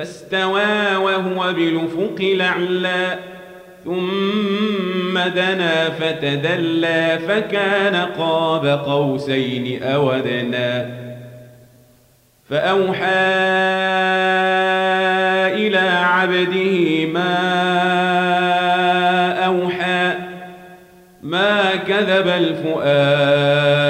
فاستوى وهو بالافق الاعلى ثم دنا فتدلى فكان قاب قوسين أو أدنى. فأوحى إلى عبده ما أوحى ما كذب الفؤاد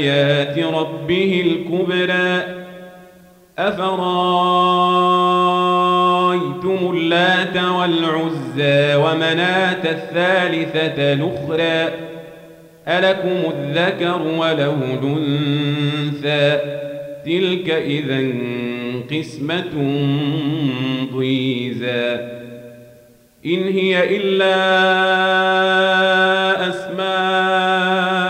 آيات ربه الكبرى أفرأيتم اللات والعزى ومناة الثالثة الأخرى ألكم الذكر وله الأنثى تلك إذا قسمة ضيزى إن هي إلا أسماء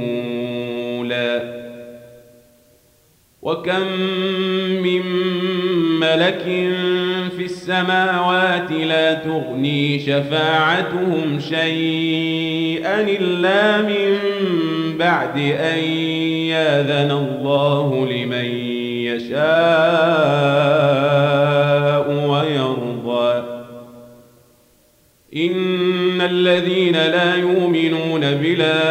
وكم من ملك في السماوات لا تغني شفاعتهم شيئا إلا من بعد أن ياذن الله لمن يشاء ويرضى إن الذين لا يؤمنون بالآخرة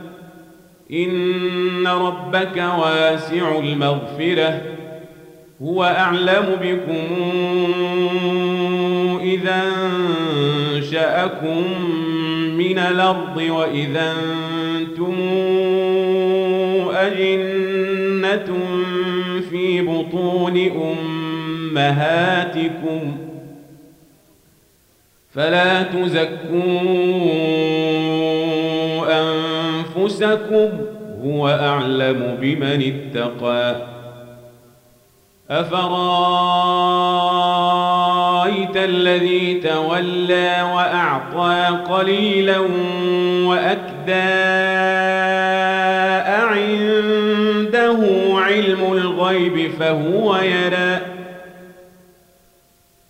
إن ربك واسع المغفرة. هو أعلم بكم إذا أنشأكم من الأرض وإذا أنتم أجنة في بطون أمهاتكم. فلا تزكون أنفسكم هو أعلم بمن اتقى. أفرأيت الذي تولى وأعطى قليلا وأكدى أعنده علم الغيب فهو يرى.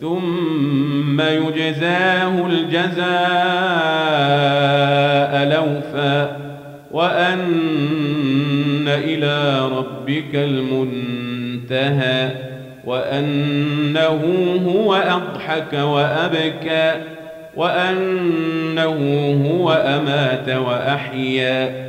ثم يجزاه الجزاء لوفا وأن إلى ربك المنتهى وأنه هو أضحك وأبكى وأنه هو أمات وأحيا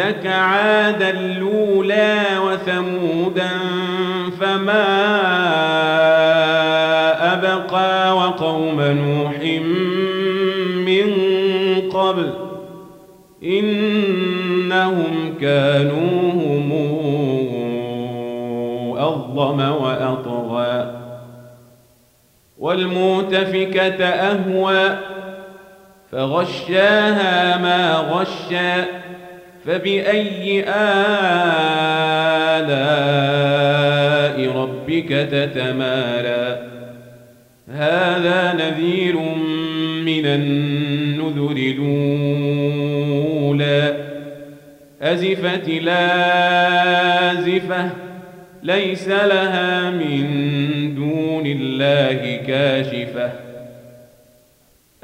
أهلك عادا الأولى وثمودا فما أبقى وقوم نوح من قبل إنهم كانوا هم أظلم وأطغى والمؤتفكة أهوى فغشاها ما غشى فبأي آلاء ربك تتمارى؟ هذا نذير من النذر الأولى. أزفت لازفة ليس لها من دون الله كاشفة.